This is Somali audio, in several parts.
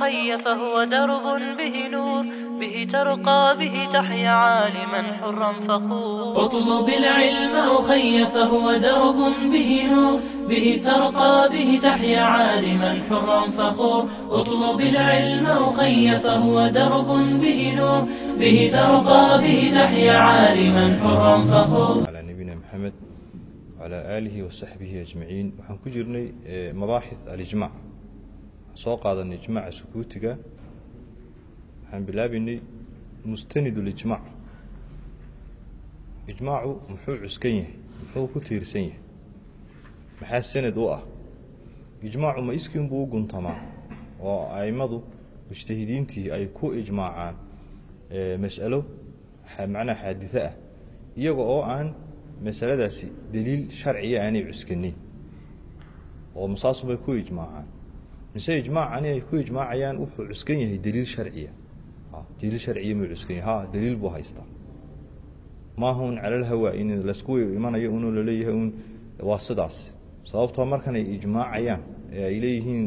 الخي فهو درب به نور به ترقى به تحيا عالما حرا فخور اطلب العلم أخي فهو درب به نور به ترقى به تحيا عالما حرا فخور اطلب العلم أخي فهو درب به نور به ترقى به تحيا عالما حرا فخور على نبينا محمد وعلى آله وصحبه اجمعين أجمعين وحنكجرني مباحث الإجماع soo qaadanay ijmaaca sukuutiga waxaan bilaabaynay mustanid ulijmaac ijmaacu muxuu cuskan yahay muxuu ku tiirsan yahay. Maxaa sanad u ah? Ijmaacu ma iskiinbuu u guntamaa oo a'immadu mujtahidiintii ay ku ijmaacaan mas'alo macnaha xaaditho ah iyaga oo aan masaladaasi daliil sharciya aanay cuskanin oo masaasubay ku ijmaacaan mise ijmaacani ay ku ijmaacayaan wuxuu cuskan yahay daliil sharciya. Daliil sharciya muu cuskan yahay. Ha daliil buu haystaa. Maaha un calalhawa in la isku imanayo unoo la leeyahay un waa sidaas. Sababtoo markanay ijmaacayaan ee ay leeyihiin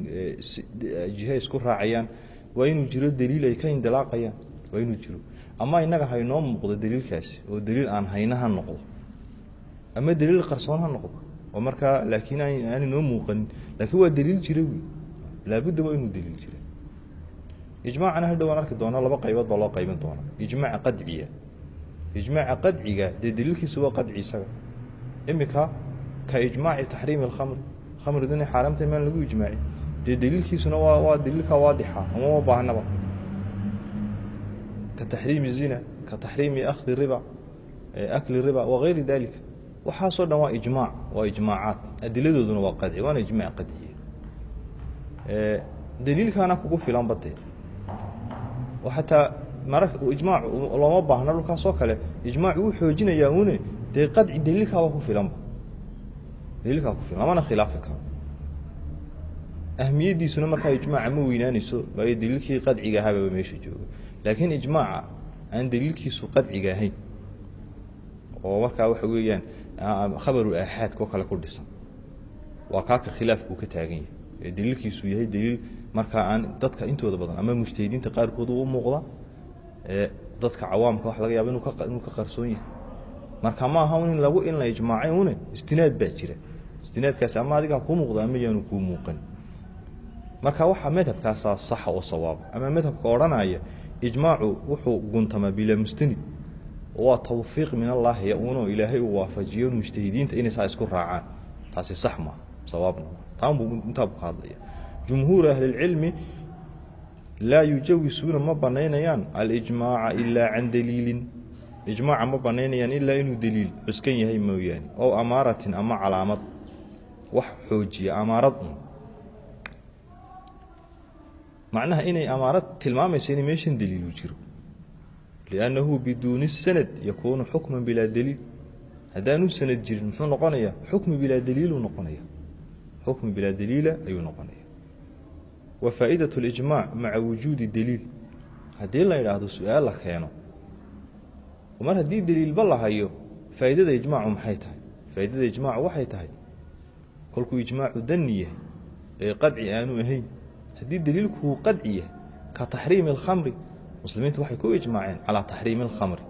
jihe isku raacayaan waa inuu jiro daliil ay ka indilaaqayaan waa inuu jiro. Ama innaga haynoo muuqdo daliilkaasi oo daliil aan hayna ha noqdo. Ama daliil qarsoon ha noqdo. Oo markaa laakiin aan inoo muuqanin. Laakiin waa daliil jira wey laabudda waa inuu daliil jira ijmaacana hadhow aan arki doona laba qaybood baa loo qaybin doona ijmaaca qadciya ijmaaca qadciga dee daliilkiisa waa qadci isaga imika ka ijmaaci taxriimi alkhamr khamridu inay xaaraamtahay maan lagu ijmaacin dee daliilkiisuna waa waa daliilka waadixa uma ma baahnaba ka taxriimi zina ka taxriimi akhdi riba akli riba wagayri dalika waxaasoo dhan waa ijmaac waa ijmaacaat adiladooduna waa qadci waana ijmaac qadciya daliilkaana kugu filan badee oo xataa mara ijmaac looma baahna dhulkaasoo kale ijmaac wuu xoojinayaa une dee qadci daliilkaaba ku filanba daliilkaa ku filan lamana khilaafi karo. Ahmiyaddiisuna markaa ijmaaca ma weynaanayso waayo daliilkii qadciga ahaababa meesha jooga. Laakiin ijmaaca aan daliilkiisu qadciga ahayn oo markaa waxa weeyaan khabaru aaxaadka kale ku dhisan waa kaaka khilaafkuu ka taagan yahay daliilkiisu yahay daliil markaa aan dadka intooda badan ama mujtahidiinta qaarkood u muuqda dadka cawaamka waxa laga yaaba inuu ka qarsoon yahay. Marka ma aha in lagu in la ijmaacay une istinaad baa jira. Istinaadkaasi ama adigaa kuu muuqda ama yaanu kuu muuqan. Marka waxaa madhabkaasaa saxa oo sawaaba ama madhabka odhanaya ijmaacu wuxuu guntamaa bilaa mustanid waa tawfiiq min allahi yaunoo ilaahay uu waafajiyo mujtahidiinta inay saa isku raacaan. Taasi sax maaha sawaabna taanbuu intaabu ka hadlaya jumhuur ahlilcilmi laa yujawisuuna ma banaynayaan alijmaaca ilaa can daliilin. Ijmaaca ma banaynayaan ilaa inuu daliil cuskan yahay mooyaane ow amaaratin ama calaamad wax xoojiya amaarad un. Macnaha inay amaarad tilmaamaysa inay meeshan daliilu jiro. Liannahu biduuni sanad yakuunu xukma bilaa daliil. Haddaanu sanad jirin muxuu noqonayaa? Xukmi bilaa daliiluu noqonaya xukmi bilaa daliila ayuu noqonaya wa faa'idat اlijmaac maca wujuudi daliil haddii la yidhaahdo su-aal la keeno mar haddii daliilba la hayo faa'iidada ijmaacu maxay tahay faa'iidada ijmaacu waxay tahay kolkuu ijmaacu dani yahay ee qadci aanu ahayn haddii daliilkuu qadci yahay ka taxriimi اlkhamri muslimiintu waxay ku ijmaaceen calaa taxriimi اlkhamri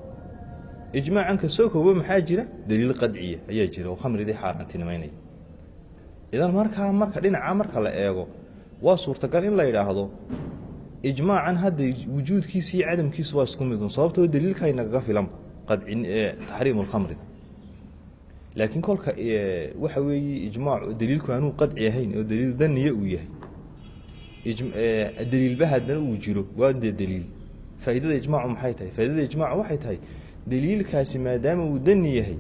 ijmaacan ka soo koobo maxaa jira daliil qadciya ayaa jira oo khamridii xaaraantinimaynaya idan markaa marka dhinaca marka la eego waa suurtagal in la yidhaahdo ijmaacan hadda wujuudkiisa iyo cadamkiisu waa isku midun sababtoo daliilka inagaga filanba taxriimu lkhamri laakiin kolka waxa weeye ijmaacu daliilku aanuu qadci ahayn oo daliil daniya uu yahay daliilba haddana uu jiro waa dee daliil. Faa'iidada ijmaacu maxay tahay? Faaidada ijmaacu waxay tahay daliilkaasi maadaama uu dani yahay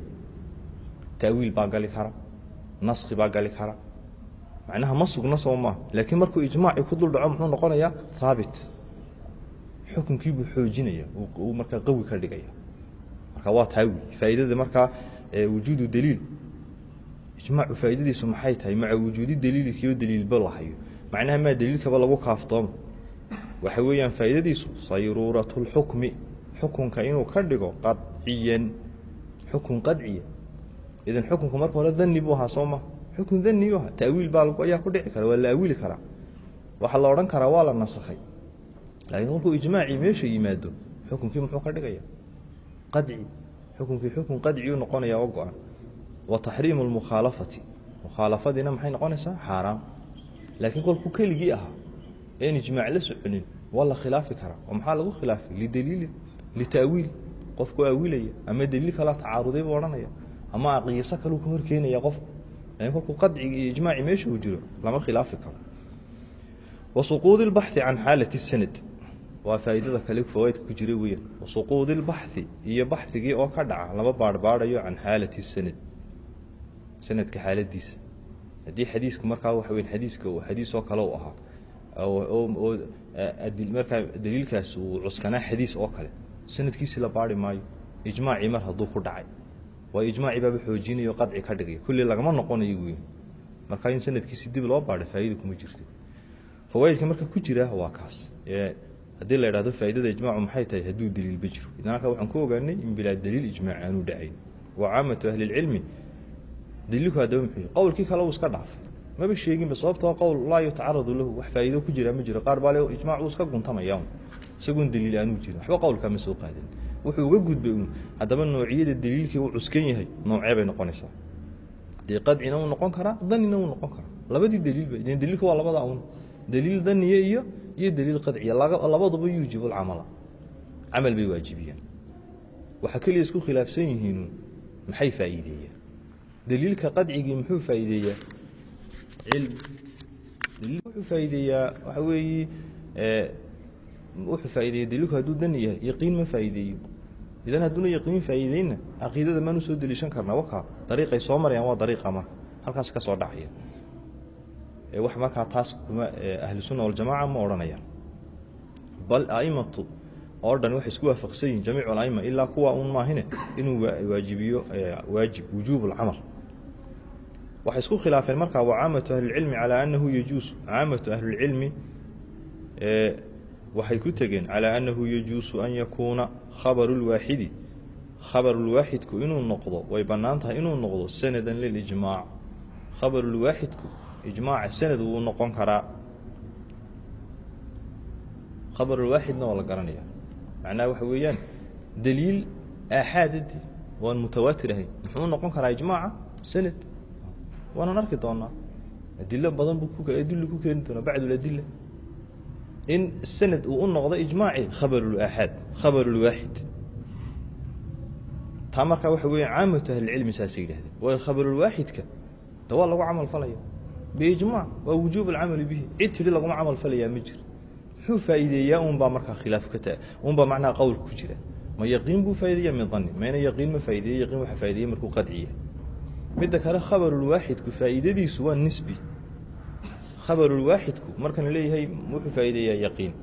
ta'wiil baa gali kara naski baa gali kara macnaha ma sugna soo maaha laakiin markuu ijmaaci ku dul dhaco muxuu noqonayaa haabit xukunkiibuu xoojinaya uu qawi ka dhigaya. Marka waa taawi faa'iidada markaa wujuudu daliil. Ijmaacu faa'iidadiisu maxay tahay? Maca wujuudi daliilkiyo daliilba lahayo macnaha maa daliilkaba lagu kaaftoomo waxa weeyaan faa'iidadiisu sayruuratu lxukmi xukunka inuu ka dhigo qadciyan. Xukun qadciya. Idan xukunku marka hore dani buu ahaa soo ma xukun daniyu ahaa ta'wiil baa ayaa ku dhici kara waa la awili karaa waxaa la odhan karaa waa la nasakhay. Laakiin kolkuu ijmaacii meesha yimaado xukunkii muxuu ka dhigaya? Qadci. Xukunkii xukun qadciu noqonaya oo go-an. Wa taxriimu lmukhaalafati mukhaalafadiina maxay noqonaysaa? Xaaraam. Laakiin kolkuu keligii ahaa een ijmaac la soconin waa la khilaafi karaa oo maxaa lagu khilaafay lidaliilin litaawiil qofku aawilaya ama daliil kalaa tacaaruday buu odhanaya ama aqiiso kaluu ka horkeenaya laakiin kolkuu qadcigi iyo ijmaaci meesha uu jiro lama khilaafi karo. Wa suquudi can xaalati sanad. Waa faa'iidada kale fawaaidka ku jira weeyaan. Wa suquudi iyo baxhigii oo ka dhaca lama baarhbaadhayo can xaalati sanad. Sanadka xaaladiisa. Haddii xadiiska markaa waxa weya xadiiska uu xadiis oo kale u ahaa markaa daliilkaas uu cuskanaa xadiis oo kale. Sanadkiisi la baari maayo. Ijmaacii mar hadduu ku dhacay waa ijmaacii baaba xoojinayo qadci ka dhigaya kulli lagama noqonayo wey markaa in sanadkiisi dib loo baadho faa'iida kuma jirto. Fawaaidka marka ku jira waa kaas. Haddii la idhahdo faaidada ijmaacu maxay tahay? Hadduu daliilba jiro. Idan halkaa waxaan ku ogaanay in bilaa daliil ijmaac aanu dhacayn. Wa caamatu ahli lcilmi daliilku haddaba muxuu qowlkii kale uu iska dhaafay maba sheeginba sababtoo qowl laa yutacaradu lahu wax faa'iido ku jira ma jiro. Qaar baa le ijmac uu iska guntamaya. Isagoon daliil aanuu jirin. Waxba qowlkaa ma soo qaadin wuxuu uga gudbay un haddaba noociyada daliilkii uu cuskan yahay noocee bay noqonaysaa? Dee qadcina uu noqon karaa danina uu noqon karaa. Labadii daliilba de daliilka waa labada un daliil daniye iyo iyo daliil qadciya. Labaduba yuujibu lcamala camal bay waajibiyaan. Waxaa keliya isku khilaafsan yihiinu maxay faa'iideeyaan? Daliilka qadcigii muxuu faa'iideeyaa? Cilmi. Daliil wuxuu faa'iideeyaa? Waxa weeye wuxuu faa'ideeya daliilku hadduu dani yahay yaqiin ma faa'iideeyo idan hadduuna yaqiin faa'iideyna caqiidada maan u soo deliishan karnaa wakaa dariiqay soo marayaan waa dariiqa marka halkaas ka soo dhacaya. Wax markaa taas kuma ahlusunna waljamaca ma odhanayaan. Bal aimatu oo dhan waxay isku waafaqsan yihiin jamiicu alaima ilaa kuwa un maahine inuu waajibiyo waajib wujuub alcamal waxay isku khilaafeen markaa wa caamatu ahlilcilmi calaa annahu yajuusu caamatu ahlilcilmi waxay ku tegeen calaa annahu yajuusu an yakuuna khabaru lwaaxidi khabarulwaaxidku inuu noqdo way bannaan tahay inuu noqdo sanadan lilijmaac khabarulwaaxidku ijmaaca sanad wuu noqon karaa. Khabarulwaaxidna waa la garanaya macnaha waxa weeyaan daliil aaxaadadi waan mutawaatir ahayn muxuu noqon karaa ijmaaca sanad waanan arki doonaa. Adilo badan buu ku adilo ku keeni doonaa bacduladila in sanad uu u noqdo ijmaaci khabarulaaxaad khabarulwaaxid taa markaa waxa weya caamatu ahlicilmi saasay yidhahdeen waayo khabarulwaaxidka de waa lagu camal falaya biijmaac waa wujuub alcamali bihi. Cid tidhi laguma camal falayaa ma jiro muxuu faa'iideeyaa unbaa markaa khilaaf ka unbaa macnaha qowlka ku jira. Ma yaqiin buu faa'ideeya min dani mayna yaqiin ma faa'ideeye yaqiin waxa faa'ideeyey markuu qadciya. Midda kale khabarulwaaxidku faa'iidadiisu waa nisbi. Khabarulwaaxidku markan leeyahay wuxuu faa'iideeyaa yaqiin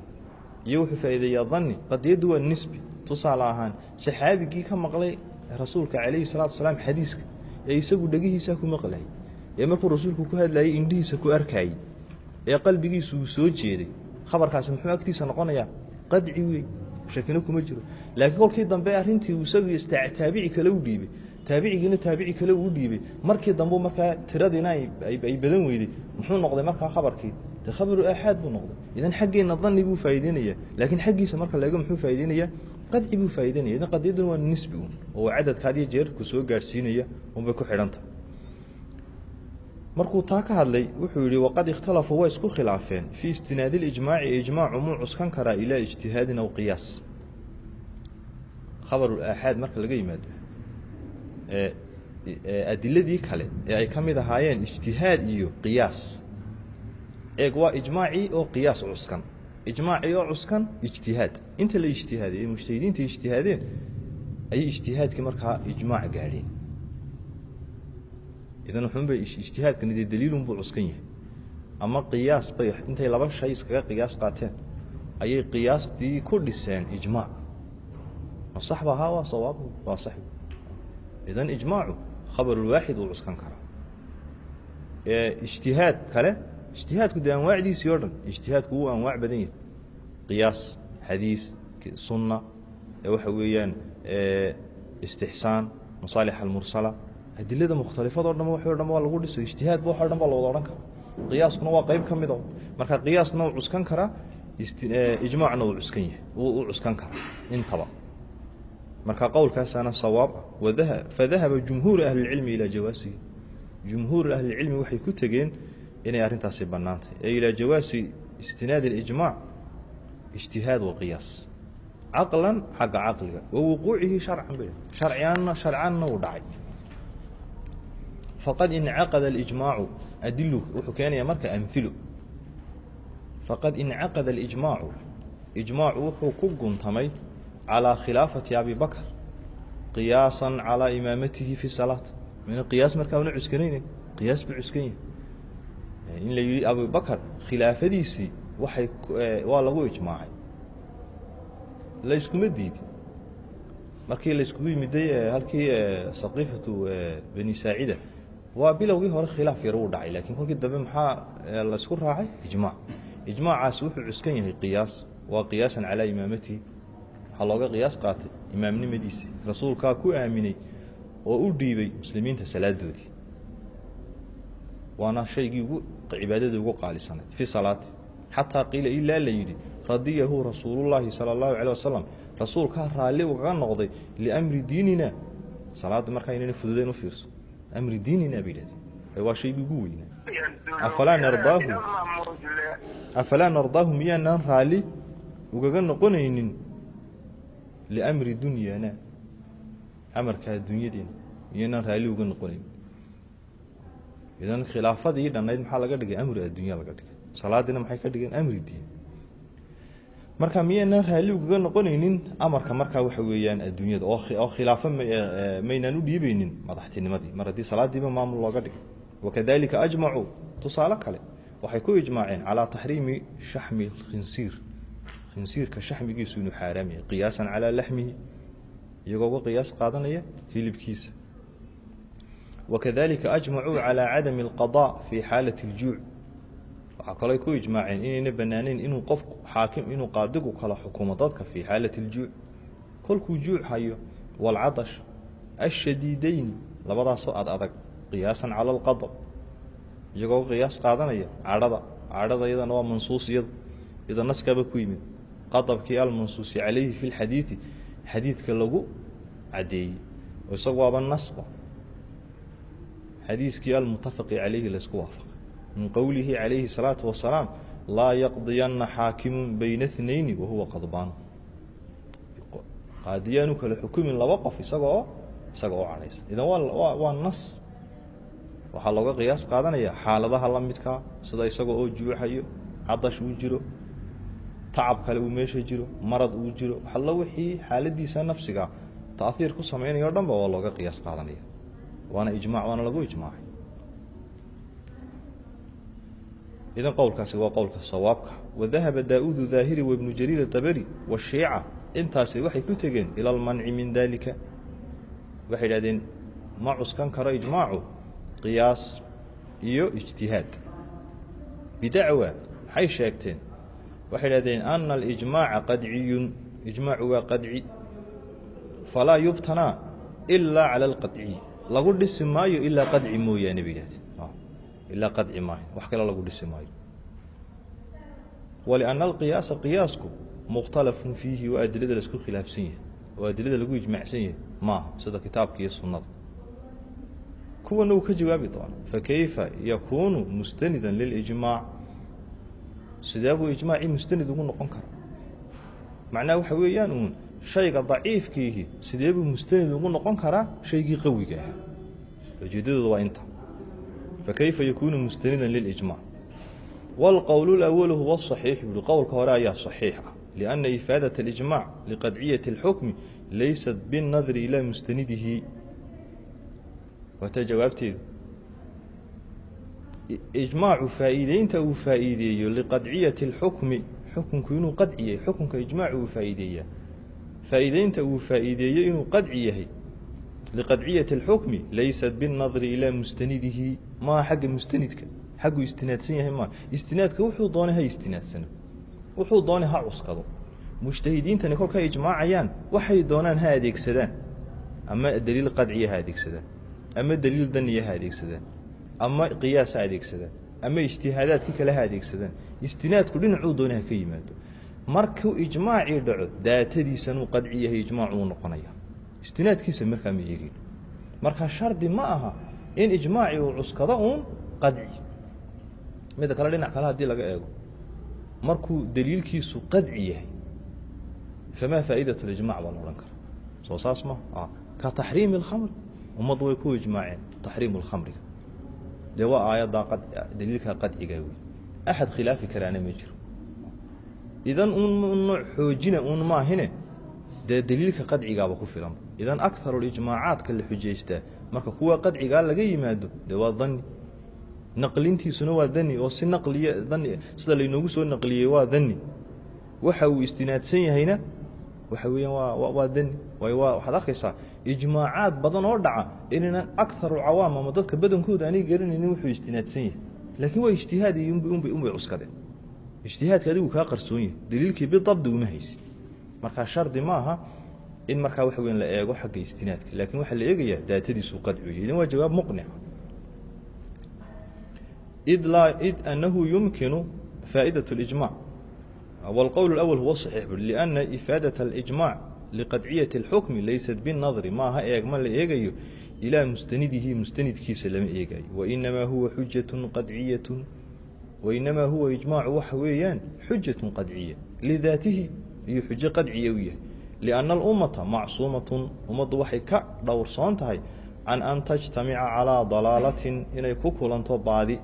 iyo wuxuu faa'iideeyaa dani qadiyaddu waa nisbi. Tusaale ahaan saxaabigii ka maqlay rasuulka calayhi salaatu wasalaam xadiiska ee isagu dhegihiisaa ku maqlayay ee markuu rasuulku ku hadlayay indhihiisa ku arkayey ee qalbigiisu uu soo jeeday. Khabarkaasi muxuu agtiisa noqonayaa qadci wey shakino kuma jiro. Laakiin kolkii dambe arrintii isagii taabici kale u dhiibay. Taabicigiina taabici kale uu dhiibay. Markii dambe markaa tiradiina ay badan weyday muxuu noqday markaa khabarkii de khabaru aaxaad buu noqday. Idan xaggeenna dani buu faa'ideynaya laakiin xaggiisa marka laego muxuu faa'ideynaya qadci buu faa'ideynaya idan qadiyadan waa nisbi un oo cadadka had jeer ku gaadhsiinaya unbay ku xidhanta markuu taa ka hadlay wuxuu yihi waqad ikhtalafuu way isku khilaafeen. Fii istinaadi lijmaaci ijmaacu muu cuskan karaa ilaa ijtihaadin aw qiyaas. Khabaru aaxaad marka laga yimaado adiladii kale ee ay ka mid ahaayeen ijtihaad iyo qiyaas eeg waa ijmaacii oo qiyaas cuskan. Ijmaacii oo cuskan ijtihaad. Inta la ijtihaaday ee mujtahidiinta ijtihaadeen ayay ijtihaadkii markaa ijmaac gaadheen. Idan wuxuunbay ijtihaadkani dee daliilunbuu cuskan yahay. Ama qiyaas bay intay laba shay iskaga qiyaas qaateen ayay qiyaastii ku dhiseen ijmaac. Ma sax ba haa waa sawaab waa sax idan ijmaacu khabarulwaaxid uu cuskan karaa ijtihaad kale ijtihaadku dee anwaacdiisii o dhan ijtihaadku wuu anwaac badan yahay. Qiyaas xadiis sunna waxa weeyaan istixsaan masaalix almursala adilada mukhtalifado dhan wax o dhan waa lagu dhiso ijtihaadba wax o dhan baa la wada odhan kara qiyaaskuna waa qayb ka mid o marka qiyaasna uu cuskan karaa ijmaacna uu cuskan yahay u cuskan kara intaba. Marka qowlkaasaana sawaab ah fadahaba jumhuuru ahlilcilmi ilaa jawaasihi. Jumhuuru ahlilcilmi waxay ku tegeen inay arrintaasi bannaan tahay ee ilaa jawaasi istinaadi اlijmaac ijtihaad wa qiyaas caqlan xagga caqliga wa wuquucihi sharcan ba sharciyaanna sharcanna uu dhacay faqad incaqada alijmaacu adilu wuxuu keenayaa marka amhilu faqad incaqada alijmaacu ijmaacu wuxuu ku guntamay calىa khilaafati abi bakr qiyaasa calىa imaamatihi fi salaat min qiyaas markaa una cuskanayne qiyaas buu cuskan yahay in la yihi abi bakr khilaafadiisii waxay waa lagu ijmaacay. Layskuma diidin. Markii layskugu yimiday halkii saqiifatu bani saacida waa bilowgii hore khilaaf yar uu dhacay lakiin kolkii dambe maxaa laysku raacay? Ijmaac. Ijmaacaasi wuxuu cuskan yahay qiyaas. Waa qiyaasan calaa imaamatihi waxaa looga qiyaas qaatay imaamnimadiisii. Rasuulkaa ku aaminay oo u dhiibay muslimiinta salaadoodii waana shaygii ugu cibaadadii ugu qaalisanayd fii salaati. Xataa qiila ilaa la yidhi radiyahu rasuulullaahi sala allahu calay wasalam rasuulkaa raalli ugaga noqday liamri diinina. Salaadda markaa inayna fududeyn u fiirso. Amri diinina bay yidhahdeen waa shaygii ugu weynaa. Afalaa nardaahu? Afalaa nardaahu miyaanaan raalli ugaga noqonaynin? Liamri dunyana amarkaa dunyadeena miyaanaan raalli uga noqonaynin idan khilaafadii dhannayd maxaa laga dhigay? Amri addunya laga dhigay. Salaadiina maxay ka dhigeen? Amri diin. Marka miyaynaan raalli ugaga noqonaynin? Amarka markaa waxa weeyaan adduunyada. Oo khilaafo maynaan u dhiibeynin madaxtinimadii mar haddii salaadiiba maamul looga dhigay. Wakadalika ajmacuu tusaale kale waxay ku ijmaaceen calaa taxriimi shaxmi khinsiir khinsiirka shaxmigiisu inuu xaaraam qiyaasan calaa laxmihi. Iyagoo uga qiyaas qaadanaya hilibkiisa wakadalika ajmacuu calaa cadami alqadaa fii xaalati aljuuc waxaa kaloo ku ijmaaceen inayna banaanayn inuu qofku xaakim inuu qaadigu kala xukumo dadka fii xaalati aljuuc kolkuu juuc hayo waalcadash ashadiideyni labadaasoo ad adag qiyaasan cala alqadab iyagoo qiyaas qaadanaya cadhada cadhada iyadana waa mansuus iyada iyada naskaba ku yimid qadabkii almansuusi calayhi fi lxadiidi xadiidka lagu caddeeyey isagu waaba nasba xadiiskii almutafaqi calayhi laysku waafaqay min qowlihi calayhi الsalaatu wasalaam laa yaqdiyana xaakimu bayna اtnayni wahuwa qadbaan qaadiyaanu kala xukumin laba qof isagaoo isaga oo cadhaysan idan waa waa nas waxaa looga qiyaas qaadanaya xaaladaha la midkaa sida isaga oo juuxayo cadash uu jiro tacab kale uu meesha jiro marad uu jiro allo wixii xaaladiisa nafsiga taiir ku samaynayo o dhan ba waa looga qiyaas qaadanaya waana ijmac waana lagu ijmaacay. Idan qowlkaasi waa qowlka sawaabka. Wadahaba daa-udu daahiri wabnu jariir dabari washiica intaasi waxay ku tegeen ila almanci min dalika waxay idhahdeen ma cuskan karo ijmaacu qiyaas iyo ijtihaad. Bidacwa maxay sheegteen waxay idhahdeen ana alijmaaca qadciyun. Ijmaacu waa qadci. Falaa yubtanaa ilaa cala alqadciy lagu dhisi maayo ilaa qadci mooyaane bay idhahdeen ilaa qadci maayo. Wax kale lagu dhisi maayo. Walianna alqiyaasa qiyaasku mukhtalafun fiihi waa adilada la isku khilaafsan yahay oo adilada lagu ijmaacsan yahay. Maaha sida kitaabka iyo sunnada. Kuwana uu ka jawaabi doona. Fakayfa yakuunu mustanidan lilijmaac sidee buu ijmaacii mustanid ugu noqon karaa macnaha waxa weeyaan uun shayga daciifkiihi sidee buu mustanid ugu noqon karaa shaygii qawiga ah ujeedadooda waa inta fakayfa yakuunu mustanidan lilijmac wاlqowl اlأwl huwa الصaxiix buui qowlka hore ayaa صaxiix ah liأnna ifaadaة اlijmac liqadciyaةi اlxukmi laysat biالnadri ilaa mustanidihi waata jawaabteedu ijmaacu faa'iideynta uu faa'iideeyo liqadciyati اlxukmi xukunku inuu qadci yahay xukunka ijmaacu uu faa'iideeyaa faa'iideynta uu faa'iideeyey inuu qadci yahay liqadciyati اlxukmi laysat biاnnadri ilaa mustanidihi maa xagga mustanidka xagguu istinaadsan yahay maa istinaadka wuxuu doonay ha istinaadsano wuxuu doonay ha cuskado. Mujtahidiintani kolkay ijmaacayaan waxay doonaan ha adeegsadaan ama deliil qadciya ha adeegsadaan ama deliil daniya ha adeegsadaan ama qiyaas ha adeegsadaan ama ijtihaadaadka kale ha adeegsadaan. Istinaadku dhinacuu doonay ha ka yimaado markuu ijmaacii dhaco daatadiisanuu qadci yahay ijmaac uu noqonaya istinaadkiisa markaa ma eegin marka shardi ma aha in ijmaacii uu cuskado uun qadci. Midda kale dhinac kale haddii laga eego. Markuu daliilkiisu qadci yahay famaa faa'idat lijmac baa la odhan kara soo saas ma ka taxriimi اlkhamr ummaddu way ku ijmaaceen taxriimu اlkhamriga dee waa aayaddaa daliilkaa qadciga wey axad khilaafi karaana ma jiro idan un nooc xoojina un maahine dee daliilka qadcigaaba ku filan idan akarulijmaacaadka la xujaystaa marka kuwa qadcigaa laga yimaado dee waa dani naqlintiisuna waa dani oo si naqliya dani sida laynoogu soo naqliyey waa dani waxa uu istinaadsan yahayna waxa weeyaan waa dani waayo waa waxaad arkaysaa ijmaacaad badan oo dhaca inaynan akaru cawaam ama dadka badankooda aanay garanaynin wuxuu istinaadsan yahay laakiin waa ijtihaad iyo unbay cuskadeen ijtihaadka adigu kaa qarsoon yahay daliilkii bidabdi uma haysi markaa shardi ma aha in markaa waxa weyan la eego xagga istinaadka laakiin waxaa la eegayaa daatadiisuu qadciyo idan waa jawaab muqnica id laa id anahu yumkinu faa'idaة اlijmac wاlqowl اأwl huwa صaxiix bui liأna ifaadaة اlijmac liqadciyaة اlxukmi laysat biالnadri maaha eegma la eegayo ilaa mustanidihi mustanidkiisa lama eegayo wainamaa huwa xujaة qadciyaة wainamaa huwa ijmaacu waxa weeyaan xujatun qadciya lidaatihi iyuu xujo qadciya u yahay lianna alummata macsuumatun ummaddu waxay ka dhowrsoon tahay can an tajtamica calaa dalaalatin inay ku kulanto baadi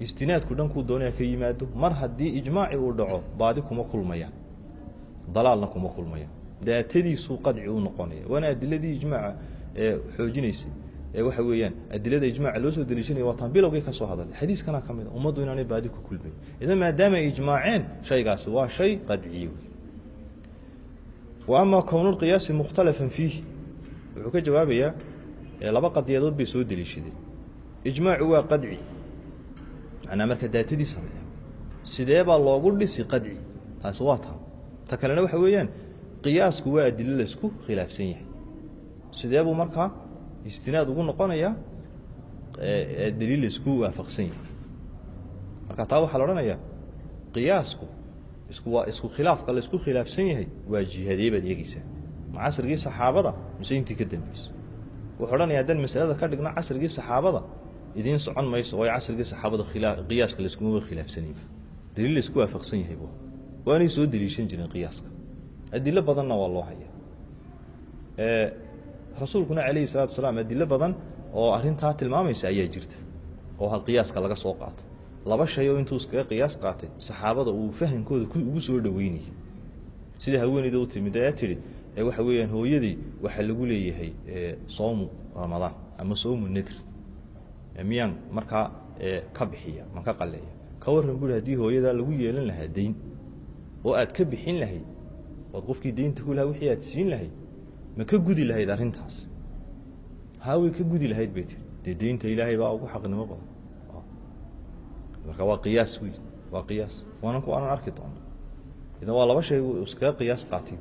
istinaadku dhankuu doonaya ka yimaado mar haddii ijmaaci uu dhaco baadi kuma kulmayaan dalaalna kuma kulmayaan daatadiisuu qadci u noqonaya waana adiladii ijmaaca ee xoojinaysay waxa weeyaan adilada ijmaaca loo soo deliishanaya waa taan bilowgii ka soo hadalay. Xadiiskana ka mid a ummaddu inaanay baadi ku kulmayn idan maadaama ay ijmaaceen shaygaasi waa shay qadciye. Wa ama kownu lqiyaasi mukhtalafan fiihi. Wuxuu ka jawaabayaa laba qadiyadood bay soo deliishadeen ijmaacu waa qadci. Manaa marka daatadiisa sidee baa loogu dhisi qadci? Taasi waa taa ta kalena waxa weeyaan qiyaasku waa adilo laysku khilaafsan yahay. Sidee buu markaa istinaad ugu noqonayaa daliil laysku waafaqsan yahay. Marka taa waxaa la odhanayaa qiyaasku isku isku khilaafka laysku khilaafsan yahay waa jihadee baad eegeysaa ma casrigii saxaabada mise intii ka dambeysa wuxuu odhanaya haddaan masalada ka dhigno casrigii saxaabada idiin socon mayso waayo casrigii saxaabada qiyaaska layskumaba khilaafsanayba daliil laysku waafaqsan yahay bu waanay soo deliishan jireen qiyaaska. Adilo badanna waa loo haya rasuulkuna calayhi salatu wasalaam adilo badan oo arrintaa tilmaamaysa ayaa jirta oo hal qiyaaska laga soo qaato. Laba shay intuu iskaga qiyaas qaatay saxaabada uu fahamkooda ugu soo dhoweynayay. Sida haweeneyda u timid ayaa tidhi waxa weeyaan hooyadii waxaa lagu leeyahay soomu ramadaan ama soomu nadr. Miyaan markaa ka bixiya ma ka qaleeya. Ka warran bui haddii hooyadaa lagu yeelan lahaa dayn oo aad ka bixin lahayd ood qofkii daynta ku lahaa wixii aad siin lahayd ma ka gudi lahayd arrintaas? Haaway ka gudi lahayd bay tiri dee daynta ilaahay baa ugu xaqnimo badan. Marka waa qiyaas wey. Waa qiyaas. Waanan ku aanan arki doono idan waa laba shay iskaga qiyaas qaatay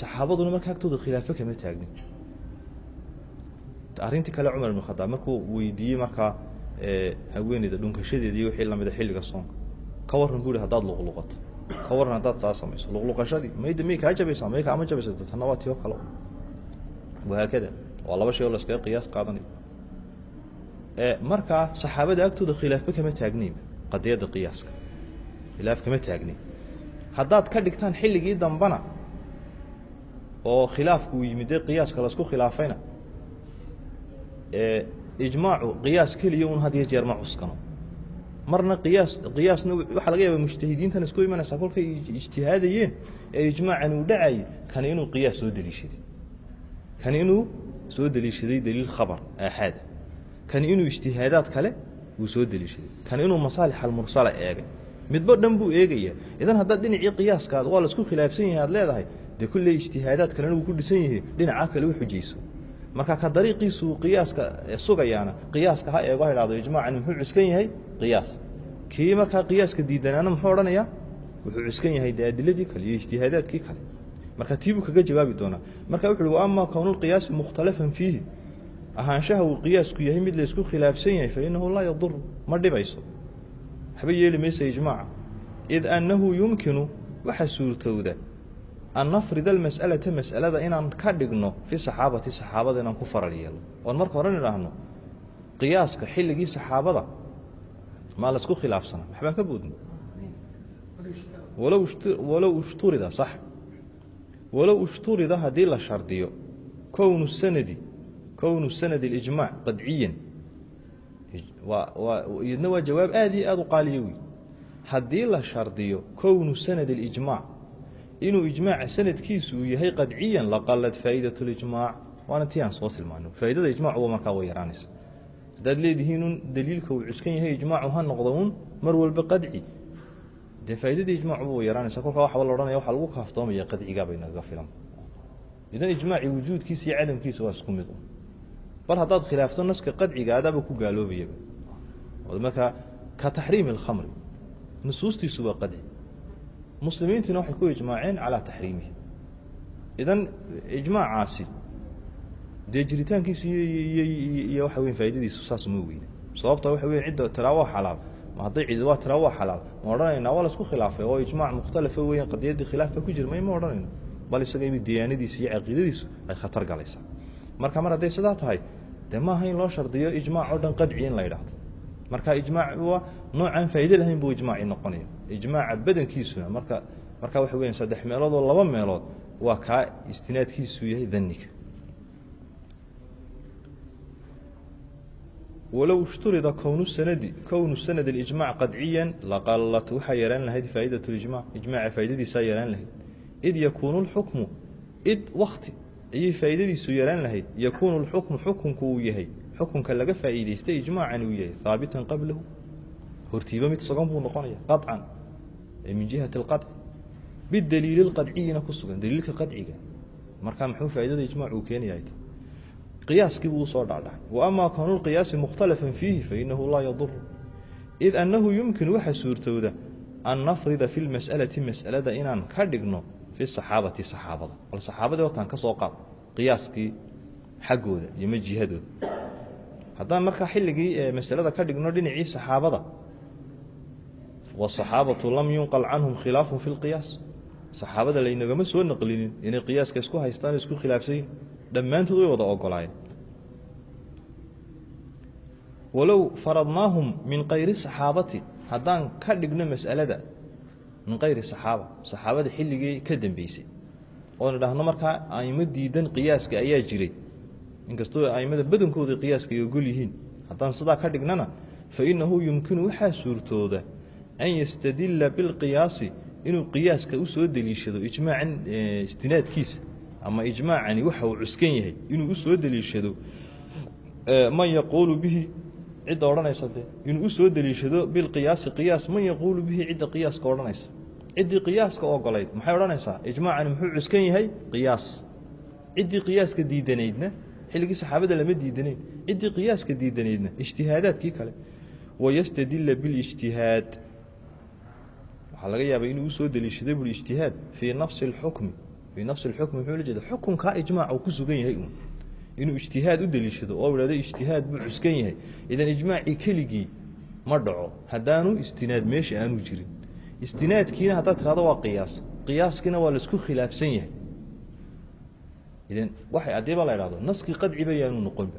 saxaabaduna marka agtooda khilaafo kama taagnin. Arrintii kale cumar ibn khadaab markuu weydiiyey markaa haweeneyda dhunkashadeeda iyo wixii lamida xilliga soonka ka warran bu ihi haddaad luqluqato ka warran haddaad saa samayso luqluqashadii mayda may kaa jabaysaa may kaama jabaysa tanna waa tio kale wahaakada waa laba shay oo la iskaga qiyaas qaadanayo markaa saxaabada agtooda khilaafba kama taagnayn qadiyadda qiyaaska. Khilaaf kama taagnayn haddaad ka dhigtaan xilligii dambana oo khilaafku yimid dee qiyaaska la isku khilaafayna ijmaacu qiyaas keliya un had iyo jeer ma cuskano marna qiyaas qiyaasna waxaa laga yaaba mujtahidiintan isku imanaysaa kolkay ijtihaadayeen ee ijmaacani uu dhacayay kani inuu qiyaas soo deliishaday. Kani inuu soo deliishaday daliil khabar aaxaada kani inuu ijtihaadaad kale uu soo deliishaday. Kani inuu masaalix almursala eegay. Midba dhan buu eegaya. Idan haddaad dhinacii qiyaaskaada waa la isku khilaafsan yahay aad leedahay dee kulley ijtihaadaad kalena wuu ku dhisan yahay dhinacaa kale u xujayso marka ka dariiqiisu qiyaaska sugayaana qiyaaska ha eego ha idhahdo ijmaacani muxuu cuskan yahay? Qiyaas. Kii markaa qiyaaska diidanaana muxuu odhanayaa? Wuxuu cuskan yahay dee adiladii kale iyo ijtihaadaadkii kale. Marka tii kaga jawaabi doonaa. Marka wuxu uhi wa ama kownulqiyaasi mukhtalafan fiihi. Ahaanshaha uu qiyaasku yahay mid laysku khilaafsan yahay fa innahu laa yadur ma dhibayso. Waxba yeeli maysa ijmaaca id annahu yumkinu waxa suurtowda an nafrida almas'alata mas'alada inaan ka dhigno fi saxaabati saxaabada inaan ku faral yeelno oon marka hore nidhaahno qiyaaska xilligii saxaabada maa la isku khilaafsanaa waxbaan ka boodna walow ishturida sax walow ishturida haddii la shardiyo kownu sanadi kownu sanadi اlijmaac qadciyan iyadna waa jawaab aad iyo aada u qaaliyo wey haddii la shardiyo kownu sanad اlijmaac inuu ijmaac sanadkiisu uu yahay qadciyan laqalad faa'idat lijmaac waana ti aan soo tilmaano faaidada ijmacuba markaa way yaraanaysa haddaad leedihiinun daliilka uu cuskan yahay ijmaacu ha noqdo un mar walba qadci. Dee faaidadii ijmacuba way yaraanaysa kolkaa waxba la odhanaya waxa lagu kaaftoomaya qadcigaabay nagaga filan. Idan ijmaaci wujuudkiisa iyo cadamkiisa waa isku mid un. Bal haddaad khilaafto naska qadciga adaaba ku gaaloobayaba. Marka ka taxriimi alkhamri. Nusuustiisu waa qadci muslimiintiina waxay ku ijmaaceen calaa taxriimihi idan ijmaacaasi dee jiritaankiisa iyo waxa weya faa'idadiisu saas uma weyna sababta waxa weya cidda tiraa waa xalaal ma hadday cidi waa tiraa waa xalaal ma odhanaynaa waa la isku khilaafay oo ijmaac mukhtalafa weeyaan qadiyaddii khilaafka ku jira ma odhanayno bal isaga diyaanadiisa iyo caqiidadiisu ay khatar galaysaa marka mar hadday sidaa tahay dee maaha in loo shardiyo ijmaac oo dhan qadci la yidhaahdo marka ijmaac waa noocaan faa'ido lahayn buu ijmaaci noqonaya ijmaaca badankiisuna marka marka waxa weya saddex meelood oo laba meelood waa kaa istinaadkiisu yahay daniga walow ishturida kownu sanadi kownu sanad اlijmac qadciya laqalat waxaa yeelaan lahayd faa'idaة اlijmac ijmaaca faa'idadiisaa yeelaan lahayd id yakuunu اlxukmu id wakti ayay faa'iidadiisu yeelaan lahayd yakuunu اlxukmu xukunku uu yahay xukunka laga faa'iidaystay ijmaacan uu yahay haabitan qablahu hortiiba mid sugan buu noqonaya qaطcan min jihati اlqaطci bidaliili اlqadciyina ku sugan daliilka qadciga marka muxuu faaidada ijmac uu keenaya qiyaaskii buu usoo dhacdhacay wa amaa kownu lqiyaasi mukhtalafan fiihi fainahu laa yaduru id annahu yumkin waxaa suurtowda an nafrida fi lmas'alati mas'alada inaan ka dhigno fi saxaabati saxaabada bal saxaabadii hortaan ka soo qaad qiyaaskii xaggooda iyo ma jihadooda haddaan markaa xilligii masalada ka dhigno dhinacii saxaabada wasaxaabatu lam yunqal canhum khilaafun fi lqiyaas saxaabada laynagama soo naqlinin inay qiyaaska isku haystaan isku khilaafsayin dhammaantood way wada ogolaayeen walow faradnaahum min kayri saxaabati haddaan ka dhigno mas'alada min kayri saxaaba saxaabada xilligii ka dambeysay oon idhaahno markaa aimo diidan qiyaaska ayaa jiray inkastoo aimada badankooda qiyaaska ay ogol yihiin. Haddaan sidaa ka dhignana fa innahu yumkinu waxaa suurtooda an yastadila bilqiyaasi inuu qiyaaska u soo deliishado ijmaacan istinaadkiisa ama ijmaacani waxa uu cuskan yahay inuu u soo deliishado man yaquulu bihi cidda odhanaysa de inuu u soo deliishado bilqiyaasi qiyaas man yaquulu bihi cidda qiyaaska odhanaysa. Ciddii qiyaaska ogolayd maxay odhanaysaa? Ijmaacani muxuu cuskan yahay? Qiyaas. Ciddii qiyaaska diidanaydna xilligii saxaabada lama diidanayn ciddii qiyaaska diidanaydna ijtihaadaadkii kale. Wayastadila bilijtihaad. Waxaa laga yaabay inuu u soo deliishaday bui ijtihaad fii nafsi اlxukmi fii nafsi اlxukmi muxuu la jeeda xukunkaa ijmaac uu ku sugan yahay un inuu ijtihaad u deliishado oo ihahdo ijtihaad buu cuskan yahay. Idan ijmaacii keligii ma dhaco haddaanu istinaad meesha aanu jirin. Istinaadkiina haddaad tirahdo waa qiyaas. Qiyaaskiina waa la isku khilaafsan yahay idan waxay haddiiba la idhahdo naskii qadciba yaanu noqonba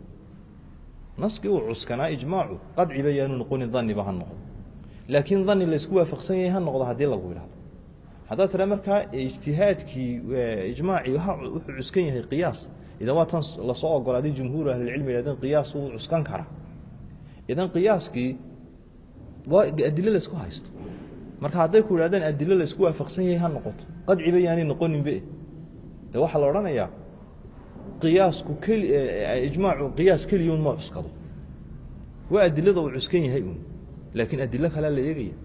naskii uu cuskanaa ijmaacu qadciba yaanu noqonin daniba ha noqdo laakiin dani laysku waafaqsan yahay ha noqdo haddii lagu idhahdo haddaad tira markaa ijtihaadkii ijmaacii wuxuu cuskan yahay qiyaas idan waa tan la soo ogolaaday jumhuur ahlilcilmi ihahdeen qiyaas wuu cuskan karaa idan qiyaaskii waa adilo laysku haysto marka hadday ku idhahdeen adilo laysku waafaqsan yahay ha noqoto qadciba yaanay noqoninbe de waxaa la odhanayaa qiyaasku keli ijmaacu qiyaas keliya un ma cuskado. Waa adilada uu cuskan yahay un laakiin adilo kalea la eegaya.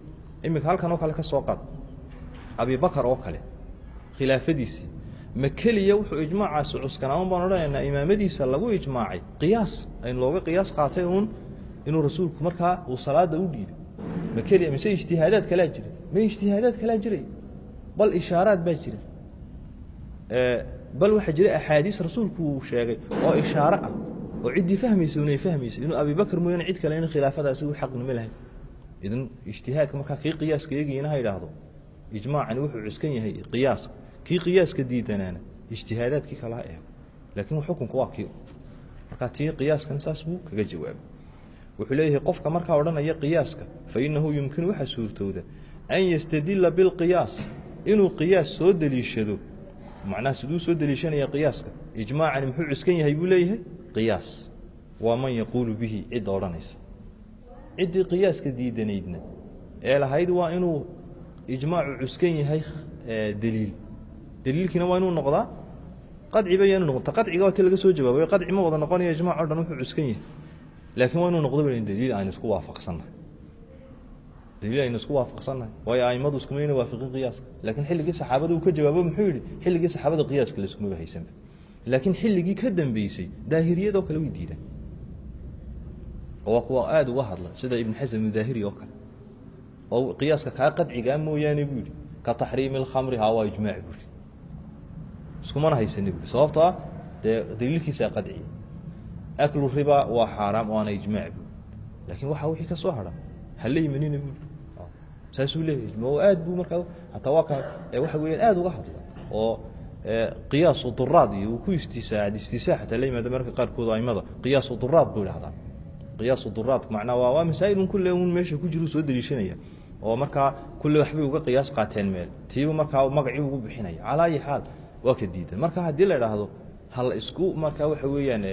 Iminka halkan oo kale ka soo qaad. Abibakar oo kale khilaafadiisii ma keliya wuxuu ijmaacaasi cuskanaa un baan odhanaynaa imaamadiisa lagu ijmaacay qiyaas aynu looga qiyaas qaatay uun inuu rasuulku markaa uu salaada u dhiibay ma keliya mise ijtihaadaad kalaa jira ma ijtihaadaad kalaa jiray? Bal ishaaraad baa jira bal waxaa jira axaadiis rasuulku uu sheegay oo ishaaro ah oo ciddii fahmaysa unay fahmaysa inuu abibakr mooyaane cid kale in khilaafadaasi u xaqnimo lahayn. Idan ijtihaadka markaa kii qiyaaska eegayana ha idhaahdo ijmaacani wuxuu cuskan yahay qiyaaska kii qiyaaska diidanaana ijtihaadaadkii kala ha eego. Laakiin xukunku waa kii. Markaa tii qiyaaskana saas buu kaga jawaabay. Wuxuu leeyahay qofka markaa odhanaya qiyaaska fa innahu yumkinu waxaa suurtooda an yastadila bilqiyaas inuu qiyaas soo deliishado macnaha siduu soo deliishanaya qiyaaska. Ijmaacani muxuu cuskan yahay buu leeyahay? Qiyaas. Waa man yaquulu bihi cidda odhanaysa. Ciddii qiyaaska diidanaydna ee lahayd waa inuu ijmaacu cuskan yahay deliil deliilkiina waa inuu noqdaa qadciba iyo inu noqota qadciga waa ti laga soo jawaabay qadci ma wada noqonaya ijmac o dhan wuxuu cuskan yahay. Laakiin waa inuu noqdo ba daliil aynu isku waafaqsannahay daliil aynu isku waafaqsannahay waayo aimadu iskumayna waafiqin qiyaaska. Laakiin xilligii saxaabada uu ka jawaabo muxuu yidhi xilligii saxaabada qiyaaska la iskumaba haysanba laakiin xilligii ka dambeysay daahiriyadoo kale way diidaan oo waa kuwa aada uga hadla sida ibn xasan mudaahiri oo kale. Oo qiyaaska kaa qadcigaa mooyaane buu yidhi ka taxriimi alkhamri ha waa ijmaac buu yidhi. Iskumana haysani bui sababto ah dee daliilkiisaa qadciya. Aklu riba waa xaaraam oo aana ijmaac bu laakiin waxaa wixii ka soo hadha hala imanina bui saasuu leeyahy aad buu markaa hataa waa ka waxa weeyaan aada uga hadla oo qiyaasu duraad iyo uu ku istisaac istisaax hataa la yimaada marka qaarkood aimada qiyaasu duraad buu idhahdaa qiyaasu duraadku macnaa waa waa masaa'ilun kulle un meesha ku jiru soo deliishanaya oo markaa kulle waxbay uga qiyaas qaateen meel. Tiiba markaa magacii ugu bixinaya. Calaa ayi xaal waa ka diidan. Marka haddii la idhaahdo hal isku markaa waxa weeyaan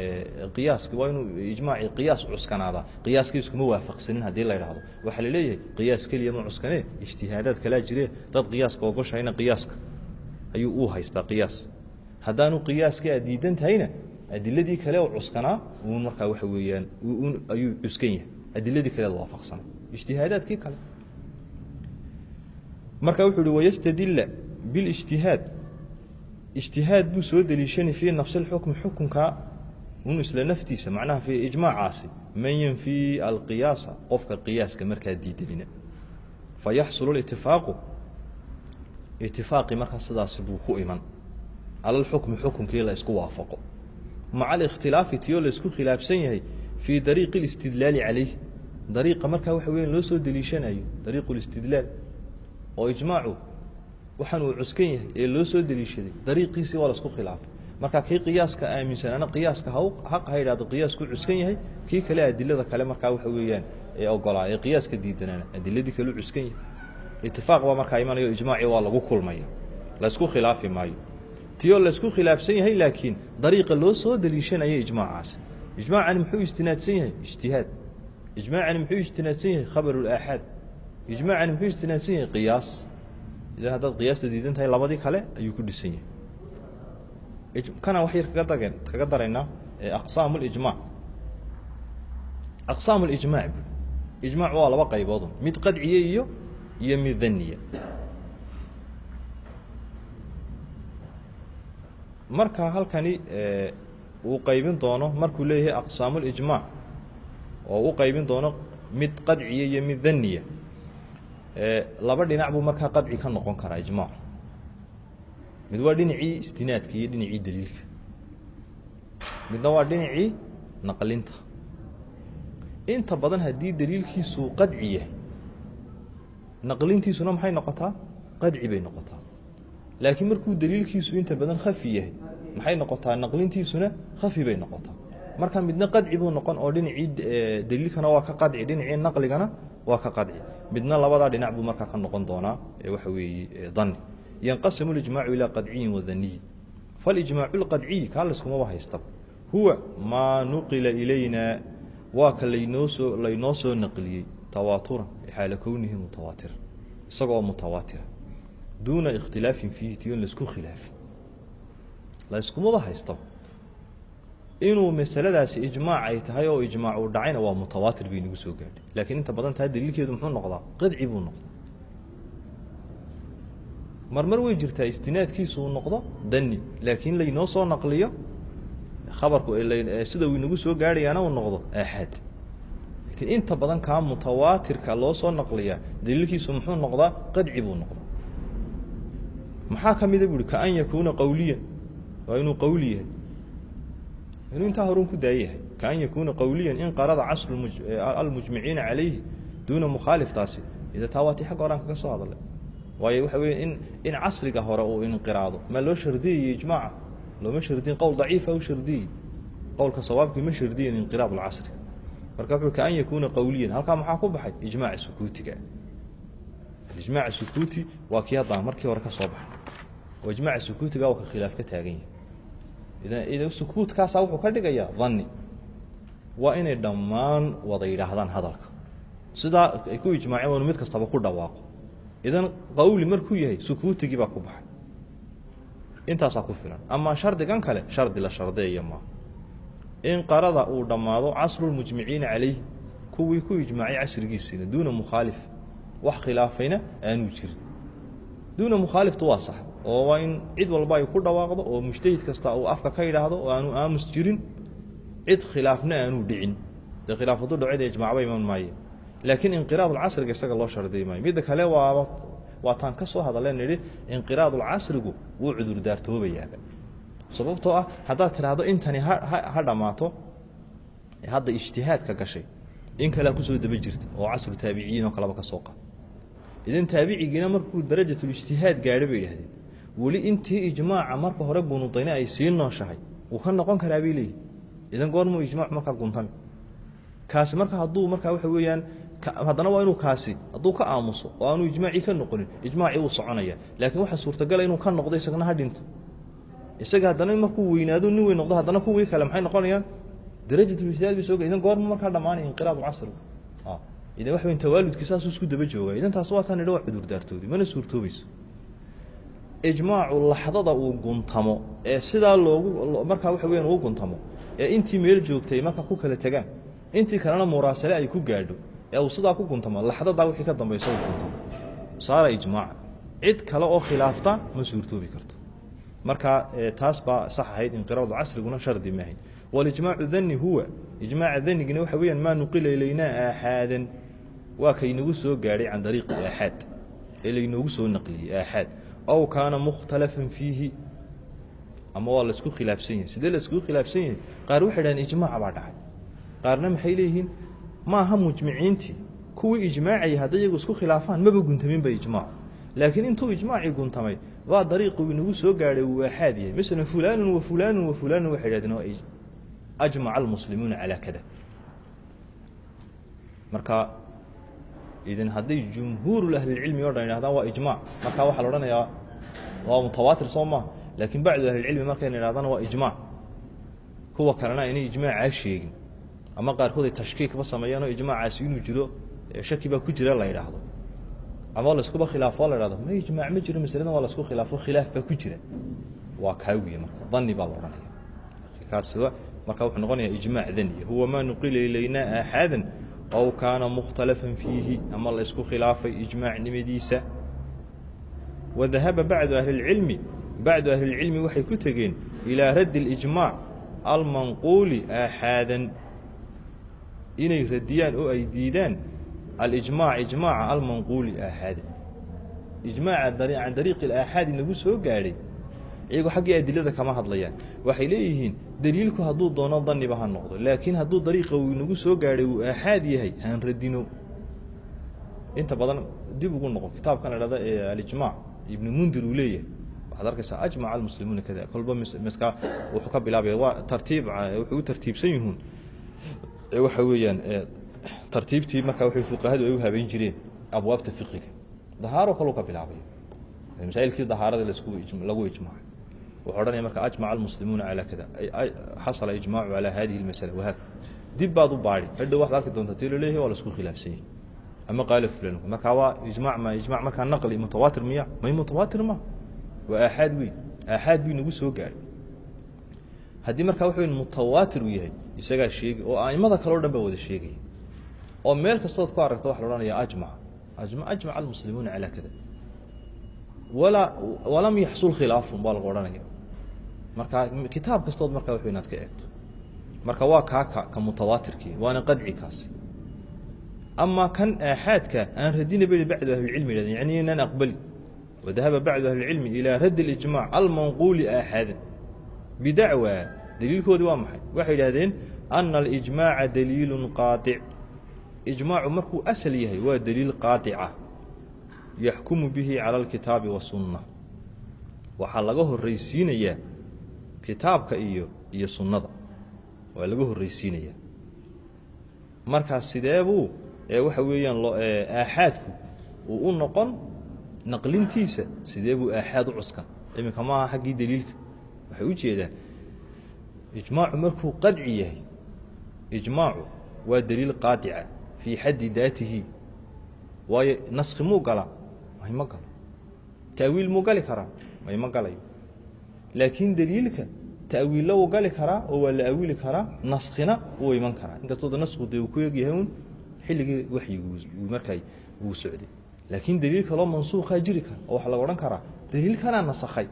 qiyaaski waa inuu ijmaaci qiyaas cuskanaadaa qiyaaskii iskuma waafaqsanin haddii la idhaahdo waxaa la leeyahay qiyaas keliya ma cuskane ijtihaadaad kalaa jire dad qiyaaska ogoshayna qiyaaska. Ayuu uu haystaa qiyaas. Haddaanu qiyaaskii aad diidan tahayna adiladii kale oo cuskanaa uun markaa waxa weeyaan ayuu cuskan yahay. Adiladii kaleed waafaqsana. Ijtihaadaadkii kale. Marka wuxuu uhi wayastadila bilijtihaad ijtihaad buu soo deliishanay fii nafsi اlxukmi xukunka un isla naftiisa macnaha fii ijmaacaasi man yanfii alqiyaasa qofka qiyaaska markaa diidanina fayaxsulu itifaaqu itifaaqi markaa sidaasi buu ku iman cala lxukmi xukunkii la isku waafaqo maca alikhtilaafi tiyoo la isku khilaafsan yahay fii dariiqi اlistidlaali calayh dariiqa markaa waxa weya loo soo deliishanayo dariiqu listidlaal oo ijmaacu waxaan uu cuskan yahay ee loo soo deliishaday dariiqiisii waa la isku khilaafay. Marka kii qiyaaska aaminsanaana qiyaaska haq ha idhahdo qiyaasku cuskan yahay kii kale adilada kale markaa waxa weeyaan ee ogolaa ee qiyaaska diidanaana adiladii kale u cuskan yahay itifaaq baa markaa imanayo ijmaacii waa lagu kulmaya la isku khilaafi maayo. Tiyoo la isku khilaafsan yahay laakiin dariiqa loo soo deliishanaya ijmaacaasi ijmaacani muxuu ijtinaadsan yahay? Ijtihaad. Ijmaacani muxuu ijtinaadsan yahay? Khabarulaaxaad ijmaacani muxuu ijtinaadsan yahay? Qiyaas haddaad qiyaasta diidan tahay labadii kale ayuu ku dhisan yahay kana wax yar kaga dageen kaga daraynaa aqsaam اlijmac aqsaam اlijmac ijmac waa laba qaybood mid qadciya iyo iyo mid daniya marka halkani uu qaybin doono markuu leeyahay aqsaam اlijmac oo u qaybin doono mid qadciya iyo mid daniya laba dhinac buu markaa qadci ka noqon karaa ijmaac mid waa dhinacii istinaadka iyo dhinacii daliilka. Midna waa dhinacii naqlinta. Inta badan haddii daliilkiisu qadci yahay naqlintiisuna maxay noqotaa? Qadci bay noqotaa. Laakiin markuu daliilkiisu inta badan khafi yahay maxay noqotaa? Naqlintiisuna khafi bay noqotaa. Marka midna qadci buu noqon oo dhinacii daliilkana waa ka qadci dhinacii naqligana waa ka qadci midna labadaa dhinac buu markaa ka noqon doonaa waxa weeye dani yanqasimu اlijmaacu ilaa qadciyin wadaniyin falijmaacu اlqadciy kaa layskumaba haystaba huwa maa nuqila ilayna waa ka lanoosoo laynoo soo naqliyey tawaaturan xaala kownihi mutawaatira isagoo mutawaatira duuna ikhtilaafin fiihi tion laysku khilaafin. Layskumaba haystaba inuu masaladaasi ijmaac ay tahay oo ijmaac uu dhacayna waa mutawaatir bay nagu soo gaadhay. Laakiin inta badan taa daliilkeedu muxuu noqdaa qadci buu noqdaa. Marmar way jirtaa istinaadkiisu uu noqdo dani laakiin laynoo soo naqliyo khabarku sida uu inagu soo gaadhayaana uu noqdo aaxaad laakiin inta badan kaa mutawaatirka loo soo naqliyaa daliilkiisu muxuu noqdaa qadci buu noqdaa. Maxaa ka mida buuhi kaan yakuuna qawliyan waa inuu qawli yahay inuu intaa horun ku daayahay kaan yakuuna qawliyan in qarada casru calayhi duuna mukhaaliftaasi ida taa waa tii xagga horaan kaga soo hadalay. Waayo waxa weya in in casriga hore uu inqiraado maa loo shardiyayey ijmaaca looma shardiyin qowl daciifa u shardiyey qowlka sawaabkii ma shardiyin inqiraad lcasri marka wuxuu ka an yakuuna qawliyan halkaa maxaa ku baxay? Ijmaaca sukuutiga. Ijmaaca sukuuti waa kii haddaan markii hore ka soo baxay. Oo ijmaaca sukuutiga waa ka khilaaf ka taagan yahay sukuutkaasaa wuxuu ka dhigayaa dhanni. Waa inay dhammaan wada yidhaahdaan hadalka. Sidaa ay ku ijmaaceen waanu mid kastaba ku dhawaaqo. Idan qawli markuu yahay sukuutigii baa ku baxay. Intaasaa ku filan. Amaa shardigan kale shardi la shardeeya maaha in qarada uu dhammaado casrulmujmiciina calayh kuwii ku ijmaacay casrigiisiina duuna mukhaalif wax khilaafayna aanuu jirin. Duuna mukhaaliftu waa sax oo waa in cid walba ay ku dhawaaqdo oo mujtahid kasta uu afka ka yidhaahdo oo aanu aamus jirin cid khilaafna aanuu dhicin. Dee khilaaf hadduu dhaco de ijmacba iman maaye. Laakiin inqiraadulcasriga isaga loo shardiy maayo midda kale waa waa taan ka soo hadalleen nidhi inqiraadulcasrigu wuu cudurdaarsoobayaaba sababtoo ah haddaad tidhaahdo intani ha ha dhammaato hadda ijtihaadka gashay in kalea ku soo daba jirta oo casru taabiciyiin oo kaleba ka soo qaad. Idan taabicigiina markuu darajatulijtihaad gaadho bay idhahdeen weli intii ijmaaca marka hore gunudayna ay sii nooshahay. Wuu ka noqon karaa bay leeyihi idan goormuu ijmaacu markaa guntami kaasi marka hadduu markaa waxa weeyaan haddana waa inuu kaasi hadduu ka aamuso oo aanu ijmaacii ka noqonin ijmaacii wuu soconaya. Laakiin waxaa suurtagala inuu ka noqdo isagna ha isaga haddana markuu weynaado nin weyn noqdo haddana kuwii kale maxay noqonayaan? Darajatulijtihaad bay sooga idan goorma markaa dhamaanaya inqiraadu casrigu idan waxa weyn tawaaludkii saasuu isku daba jooga idan taas waa taan idha waa cudurdaartoodii mana suurtoobayso ijmaacu laxdada uu guntamo ee sidaa loogu markaa waxa weyan uu guntamo ee intii meel joogtay marka ku kala tegaan intii kalena muraasale ay ku gaadho ee uu sidaa ku guntamo laxdadaa wixii ka dambaysa uu guntamo. Saara ijmaaca cid kale oo khilaafta ma suurtoobi karto. Marka taas baa sax ahayd inqiraadu casriguna shardi maahayn walijmaacu dani huwa ijmaaca danigina waxa weeyaan maa nuqila ilaynaa aaxaadan. Waa kaynagu soo gaadhay can dariiqi aaxaad ee laynoogu soo naqliyey aaxaad aw kaana mukhtalafan fiihi ama waa la isku khilaafsan yahay sidee laiskugu khilaafsan yahay qaar waxay dhahdeen ijmaaca baa dhacay qaarna maxay leeyihiin maaha mujmiciintii kuwii ijmaacayay hadday iyagu isku khilaafaan maba guntaminba ijmaac laakiin intuu ijmaacii guntamay baa dariiqu inagu soo gaadhay uu aaxaad yahay masalan fulaanun wa fulaanun wa fulaanun waxay dhahdeen ajmaca almuslimuuna calaa kada marka idan hadday jumhuur ahlilcilmi o dhan yidhahdaan waa ijmac marka waxaa la odhanayaa waa mutawaatir soo maha laakiin bacdu ahlilcilmi markayna yidhahdaan waa ijmac kuwa kalena aynay ijmaacaa sheegin ama qaarkood ay tashkiikba sameeyaan oo ijmaacaasi inuu jiro shaki baa ku jira la yidhaahdo ama laiskuba khilaafo la yhahdo ma ijmaac ma jiro masaladan waa la isku khilaafo khilaaf baa ku jira waa kaawiye marka dani baa la odhanaya kaasi marka wuxuu noqonaya ijmaac daniya huwa maa nuqila ilaynaa aaxaadan ow kaana mukhtalafan fiihi ama la isku khilaafay ijmaacnimadiisa wa dahaba bacdu ahlilcilmi bacdu ahlilcilmi waxay ku tegeen ilaa raddi اlijmaac almanquuli aaxaadan inay radiyaan oo ay diidaan alijmaac ijmaaca almanquuli aaxaadan ijmaaca can dariiqi alaaxaadi nagu soo gaadhay iyagoo xaggii adilada kama hadlayaan. Waxay leeyihiin daliilku hadduu doono daniba ha noqdo laakiin hadduu dariiqa uu inagu soo gaadhay uu aaxaad yahay haan radino. Inta badan dib ugu noqo kitaabkan la dhahda ee alijmaac ibnu mundir uu leeyahay. Waxaad arkaysaa ajmaca almuslimuuna kada kolba miska wuxuu ka bilaabaya waa tartiib wuxuu u tartiibsan yihiin waxa weeyaan tartiibtii marka waxay fuqahadu ay u habeyn jireen abwaabta fiqiga dahaaro kaluu ka bilaabaya masaa'ilkii dahaarada lasku lagu ijmaacay wuxuu odhanaya marka ajmaca almuslimuuna calaa kada xasala ijmaacu calaa hadihi اlmasala wahaak dib baad u baadi hadhow waxaad arki doontaa ti la leeyahay waa la isku khilaafsan yahay. Ama qaala fulan marka waa ijmac ma ijmac markaa naqli mutawaatir miya. May mutawaatir ma? Waa aaxaad weyn. Aaxaad buu inagu soo gaadhay haddii markaa waxa weyn mutawaatir uu yahay isagaa sheegi oo aimada kale o dhan baa wada sheegaya. Oo meel kastood ku aragta waxa la odhanaya ajmac. Ajmaca almuslimuuna calaa kada walaa walam yaxsul khilaafun baa lagu odhanaya marka kitaab kastood markaa wuxuu inaad ka eegto. Marka waa kaa ka mutawaatirkii waana qadci kaasi. Amaa kan aaxaadka aan radina beli bacdu ahlilcilmi yidhahdeen yani inaan aqbali wadahaba bacdu ahlilcilmi ilaa raddi اlijmac almanquuli aaxaadan. Bidacwa daliilkoodi waa maxay? Waxay yidhahdeen ana alijmaaca daliilu qaaطic ijmaacu markuu asal yahay waa daliil qaadica yaxkumu bihi cala alkitaabi wasunna waxaa laga horraysiinayaa kitaabka iyo iyo sunnada. Waa laga horraysiinayaa markaa sideebuu ee waxa weeyaan lo aaxaadku uu u noqon naqlintiisa sidee buu aaxaad u cuskan? Iminka maaha xaggii daliilka. Waxay u jeedaan ijmaacu markuu qadci yahay ijmaacu waa daliil qaadica fii xaddi daatihi. Waayo naskhi muu galaa may ma galo ta'wiil muu gali karaa may ma galayo laakiin daliilka ta'wiilla wuu gali karaa oo waa la awili karaa naskhina wuu iman karaa inkastooda naskhu dee uu ku egyahay un xilligii waxyigu markaa wuu socday laakiin daliil kaloo mansuukaa jiri kara oo waxaa laga odhan karaa daliilkanaa nasakhay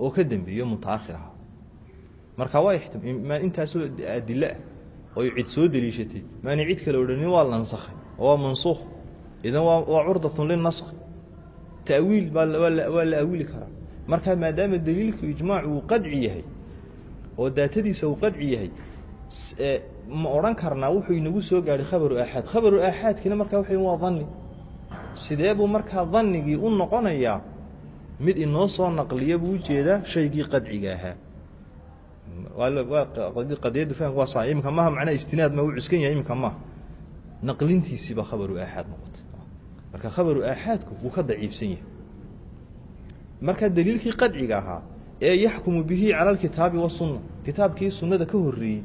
oo ka dembeeyo mutaakhir marka waa intaasoo adilo ah oy cid soo deliishatay maana cid kale odhanin waa la oo waa mansuukh idan waa curdatun linaskhi ta'wiil baa waa la awili karaa marka maadaama daliilku ijmaac uu qadci yahay oo daatadiisa uu qadci yahay ma odhan karnaa wuxuu inagu soo gaadhay khabaru aaxaad. Khabaru aaxaadkiina markaa waxa waa danni. Sidee buu markaa dannigii u noqonayaa mid inoo soo naqliya buu u jeedaa shaygii qadciga ahaa? Qadiyadda fahamka waa saa iminka maha macnaha istinaad ma u cuskan yahay iminka maha naqlintiisiiba khabaru aaxaad noqotay. Marka khabaru aaxaadku wuu ka daciifsan yahay marka daliilkii qadciga ahaa ee yaxkumu bihi cala alkitaabi wasunna kitaabkii sunnada ka horreeyey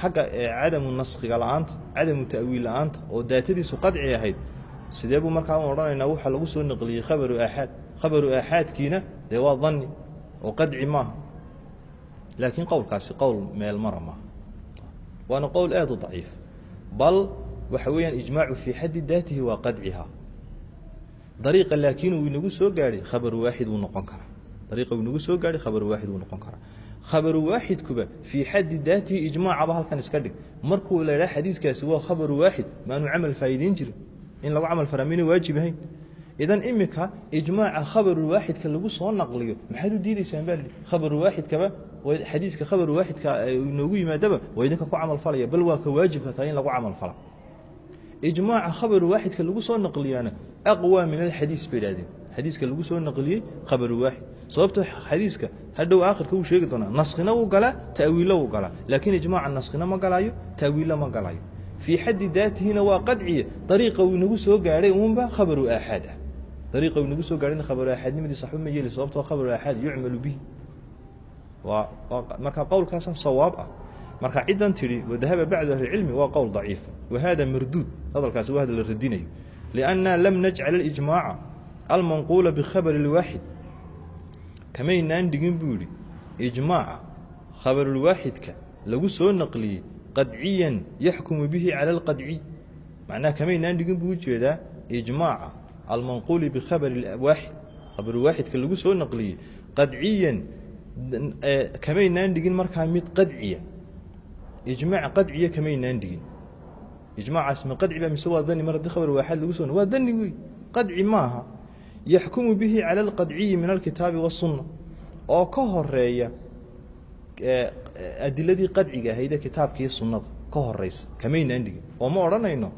xagga cadamu naskhiga la'aanta cadamu ta'wiil la'aanta oo daatadiisu qadci ahayd sidee buu markaa u odhanaynaa? Waxaa lagu soo naqliyey khabaru aaxaad khabaru aaxaadkiina dee waa danni oo qadci maaha. Laakiin qowlkaasi qowl meel mara maaha. Waana qowl aada u daciif bal waxa weeyaan ijmaacu fii xaddi daatihi waa qadciha dariiqa laakiin uu inagu soo gaadhay khabaru waaxid wuu noqon karaa. Dariiqa uu inagu soo gaadhay khabaru waaxid wuu noqon karaa. Khabaru waaxidkuba fii xaddi daatihi ijmaacaba halkan iska dhig. Markuu la idhaha xadiiskaasi waa khabaru waaxid maanu camal faa'iideyn jirin. In lagu camal faraa mayna waajib ahayn. Idan iminka ijmaaca khabaru waaxidka lagu soo naqliyo maxaad u diidaysaan baa khabaru waaxidkaba xadiiska khabaru waaxidka inoogu yimaadaba waa idinka ku camal falaya bal waa ka waajibka tahay in lagu camal fala ijmaaca khabaru waaxidka lagu soo naqliyaana aqwa min alxadiis bay idhahdeen xadiiska lagu soo naqliyey khabaru waaxid sababto xadiiska hadhow aakhirka wuu sheegi doonaa naskhina wuu galaa ta'wiilla wuu galaa. Laakiin ijmaaca naskhina ma galaayo ta'wiilla ma galaayo. Fii xaddi daatihina waa qadciye dariiqa uu inagu soo gaadhay uunba khabaru aaxaad ah. Dariiqa uu inagu soo gaadhayna khabaru aaxaadnimadiisa waxba ma yeeli sababtoo khabaru aaxaad yucmalu bihi. Waa marka qowlkaasa sawaab ah. Marka ciddan tidhi wadahaba bacdu ahlicilmi waa qowl daciif wahada marduud hadalkaasi waa hadal la radinayo lianna lam najcal alijmaaca almanquula bikhabari اlwaaxid kamaynaan dhigin buu yidhi ijmaaca khabarulwaaxidka lagu soo naqliyey qadciyan yaxkumu bihi cala alqadciy macnaha kamaynaan dhigin buu u jeedaa ijmaaca almanquuli bikhabari waaxid khabarulwaaxidka lagu soo naqliyey qadciyan kamaynaan dhigin markaa mid qadciya ijmaac qadciya kamaynaan dhigin ijmaacaas ma qadci ba mise waa dani mar haddii khabar waaxad lagu soo waa dani wey qadci maaha. Yaxkumu bihi cala alqadciyi min alkitaabi wasunna oo ka horreeya adiladii qadciga ahaydee kitaabkiiyo sunnada ka horeysa kamaynaan dhigin. Oo ma odhanayno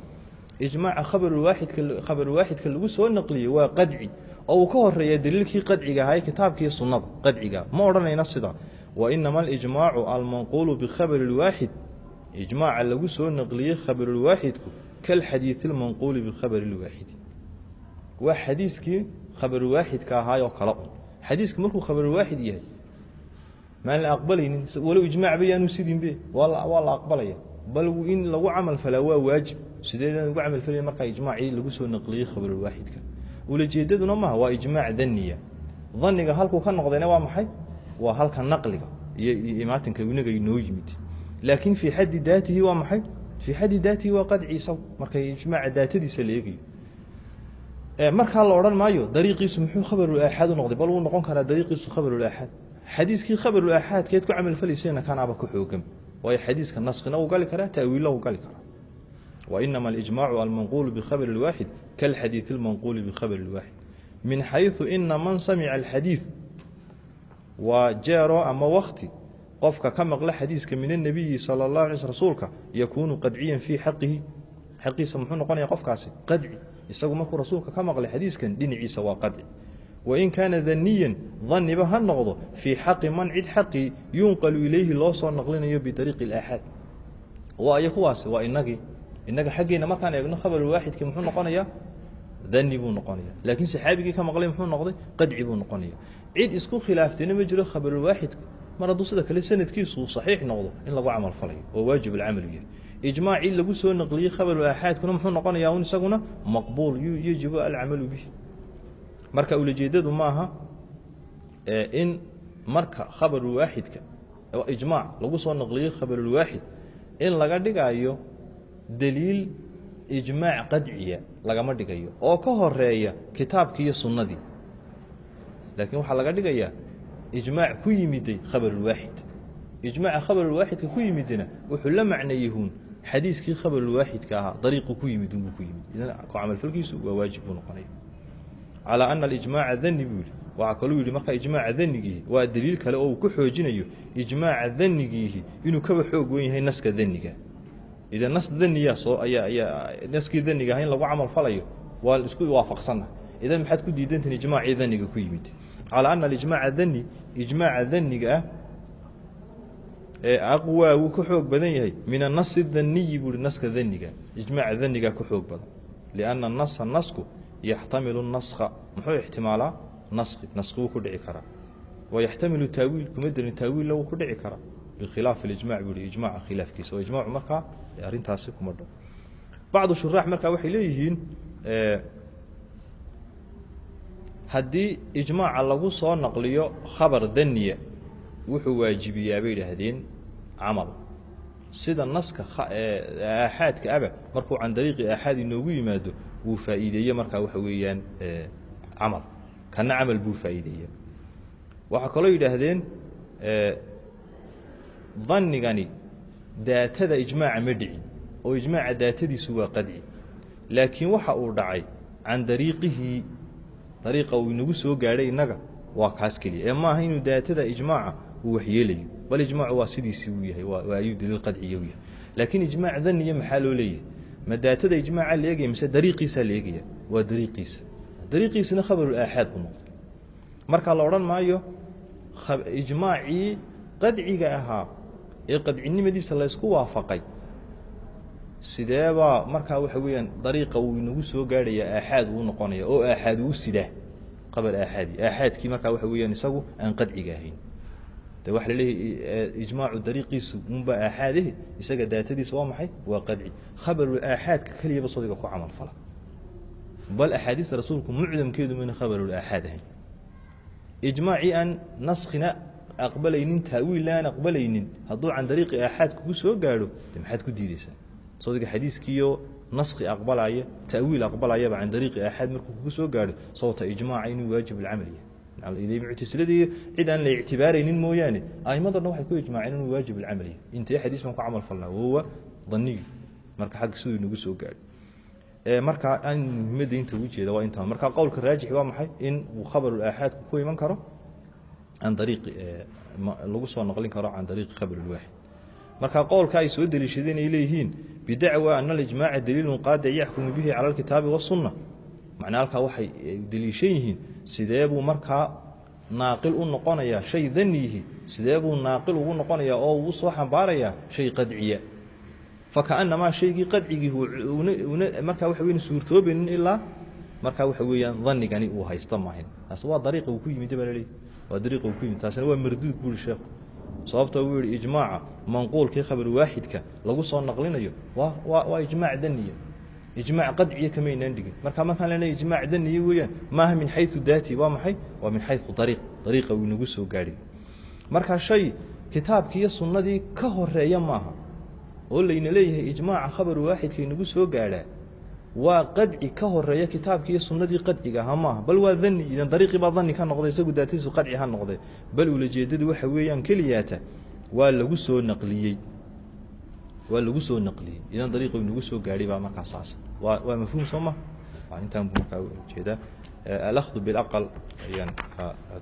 ijmaaca khabarulwaaxidka khabarulwaaxidka lagu soo naqliyey waa qadci. Oo uu ka horreeya daliilkii qadciga ahaa kitaabkiiyo sunnada qadciga. Ma odhanayna sidaa wa inama alijmaacu almanquulu bikhabari اlwaaxid ijmaaca lagu soo naqliyey khabarulwaaxidku kalxadiidi اlmanquuli bikhabari waa xadiiskii khabarulwaaxidka ahaayoo kale. Un xadiisku markuu khabarulwaaxid yahay maan la aqbalaynin walow ijmaac bayaanu sidinbe waa la aqbalaya. Bal in lagu camal falaa waa waajib. Sideedaan ugu camal falaya markaa ijmaacii lagu soo naqliyey khabarulwaaxidka ulajeedaduna maaha waa ijmaac daniya. Daniga halkuu ka noqdayna waa maxay? Waa halka naqliga. Iyo imaatinka inaga inoo yimid laakiin fii xaddi daatihi waa maxay? Fii xaddi daatihi waa qadciisaw markay ijmaaca daatadiisa la eegayo. Markaa la odhan maayo dariiqiisu muxuu khabarul u noqday? Bal wuu noqon karaa dariiqiisu khabarul xadiiskii khabarul aaxaadkeed ku camalfalayseena kanaaba ku xoogam. Waayo xadiiska naskina wuu gali karaa ta'wiilla wuu gali karaa. Wainama alijmaacu almanquulu bikhabari lwaaxid kalxadiidi almanquuli bikhabari lwaaxid min xayثu ina man samica alxadiid waa jeero ama wakti qofka ka maqla xadiiska min الnabiyi salى اllah alay sl rasuulka yakuunu qadciyan fii xaqihi xaqiisa muxuu noqonaya qofkaasi qadci isagu markuu rasuulka ka maqlay xadiiskan dhinaciisa waa qadci wain kaana daniyan daniba ha noqdo fii xaqi man cid xaqii yunqalu ilayhi loo soo naqlinayo biariiqi اlaaxaad waayo kuwaasi waa inagii inaga xaggeena markaan eegno khabarulwaaxidkii muxuu noqonayaa dani buu noqonaya laakiin saxaabigii ka maqlay muxuu noqday qadci buu noqonaya cid isku khilaaftayna ma jiro khabarulwaaxidka mar hadduu sida kale sanadkiisu uu saxiix noqdo in lagu camal falayo oo waajib alcamalu yahay. Ijmaacii lagu soo naqliyey khabarulaaxaadkuna muxuu noqonayaa un isaguna maqbuul yajibu alcamalu bih marka ulajeedadu maaha in marka khabarulwaaxidka ijmaac lagu soo naqliyey khabarulwaaxid in laga dhigayo daliil ijmaac qadciya lagama dhigayo oo ka horreeya kitaabkii iyo sunnadii. Laakiin waxaa laga dhigayaa ijmaac ku yimiday khabarulwaaxid ijmaaca khabarulwaaxidka ku yimidina wuxuu la macneeyihuun xadiiskii khabarulwaaxidka ahaa dariiqu ku yimid unbuu ku yimid. Idan camalfalkiisu waa waajib buu noqonaya. Calaa ana alijmaaca dani buu yidhi. Waxaa kaluu yidhi marka ijmaaca danigiihi waa daliil kale oo uu ku xoojinayo ijmaaca danigiihi inuu kaba xoog wen yahay naska daniga idan nas daniyaa soo ayaa ayaa naskii daniga aha in lagu camal falayo waa isku waafaqsanna idan maxaad ku diidantihin ijmaacii daniga ku yimid calaa ana alijmaaca dani ijmaaca daniga ah ee aqwaa wuu ka xoog badan yahay min anasi daniyi buu hi naska daniga ijmaaca danigaa ka xoog badan lianna nasa nasku yaxtamilu naska muxuu ixtimaalaa naski naski wuu ku dhici karaa wayaxtamilu taawiil kuma delin taawiilla wuu ku dhici karaa bikhilaaf ijmac buu hi ijmaca khilaafkiisa oo ijmacu markaa arrintaasi kuma dho bacdu shuraax markaa waxay leeyihiin haddii ijmaaca lagu soo naqliyo khabar daniya wuxuu waajibiyaa bay idhaahdeen camal. Sida naska aaxaadka aba markuu can dariiqi aaxaad inoogu yimaado wuu faa'iideeye markaa waxa weeyaan camal. Kana camal buu faa'iideeya waxaa kaloo yidhaahdeen danigani daatada ijmaaca ma dhicin oo ijmaaca daatadiisu waa qadci. Laakiin waxa uu dhacay can dariiqihii dariiqa uu inagu soo gaadhay innaga. Waa kaas keliya. Ee maaha inuu daatada ijmaaca uu waxyeelayo bal ijmaacu waa sidiisii uu yahay waa ayuu daliil qadciya u yahay. Laakiin ijmaac daniya maxaa loo leeyahay? Ma daatada ijmaaca la eegaya mise dariiqiisaa la eegaya waa dariiqiisa. Dariiqiisana khabarul aaxaad buu noqday. Marka la odhan maayo ijmaacii qadciga ahaa ee qadcinimadiisa laysku waafaqay sideebaa markaa waxa weeyaan dariiqa uu inagu soo gaadhaya aaxaad uu noqonaya oo aaxaad uu sidaa qabar aaxaadi. Aaxaadkii markaa waxa weeyaan isagu aan qadciga ahayn. De waxa laleeyahy ijmaacu dariiqiisu unbaa aaxaadahe isaga daatadiisa waa maxay? Waa qadci. Khabarul aaxaadka keliyaba sodiga ku camal fala. Bal axaadiista rasuulku mucdamkeedu mayna khabarul aaxaad ahayn. Ijmaacii aan naskina aqbalaynin taawiilla aan aqbalaynin hadduu can dariiqi aaxaad kugu soo gaadho de maxaad ku diideysaa sodiga xadiiskiiyo naski aqbalaya ta'wiil aqbalayaba can dariiqi aaxaad markuu kugu soo gaadho sababta ijmaaca inuu waajib alcamal yahay muctasiladii cid aan la ictibaaraynin mooyaane aimado dhan waxay ku ijmaaceen inuu waajib alcamal yahay intee xadiis baan ku camal falnaa wawa danigi marka xagga siduu inagu soo gaadho. Marka aan muhimadda inta ugu jeeda waa intaa marka qowlka raajix waa maxay? In uu khabarul aaxaadku ku iman karo? Can dariiqi lagu soo naqlin karo can dariiqi khabarulwaaxid marka qowlka ay soo deliishadeen ay leeyihiin bidacwa ana alijmaaca daliilun qaadic yaxkumu bihi cala alkitaabi wasunna macnaa halkaa waxay deliishan yihiin sidee buu markaa naaqil u noqonayaa shay daniyihi sidee buu naaqil ugu noqonayaa oo uu soo xambaarayaa shay qadciya? Fakaanamaa shaygii qadcigii markaa waxa weyan suurtoobaynin ilaa markaa waxa weeyaan danigani uu haysta maahin taas waa dariiqa uu ku yimid baa laleeyahy waa dariiqa uu ku yimid taasina waa marduud buu yihi sheekhu sababta uu yihi ijmaaca manquulkii khabar waaxidka lagu soo naqlinayo waa ijmaac daniya. Ijmaac qadciya kamaynaan dhigin. Marka markaan leenahay ijmaac daniya weeyaan maaha min xayu daati waa maxay? Waa min xayu dariiq. Dariiqa uu inagu soo gaadhay marka shay kitaabkii iyo sunnadii ka horreeya maaha oo layna leeyahay ijmaaca khabar waaxidka inagu soo gaadhaa waa qadci ka horreeya kitaabkii iyo sunnadii qadciga ahaa maaha. Bal waa dani idan dariiqii baa dani ka noqday isagu daatadiisu qadci ha noqday. Bal ulajeedadu waxa weeyaan keliyaata waa lagu soo naqliyey. Waa lagu soo naqliyey. Idan dariiqa inagu soo gaadhay baa markaa saas. Waa waa mafhuum soo ma? Intaan buu markaa u jeedaa alahdu bilaqal ayaan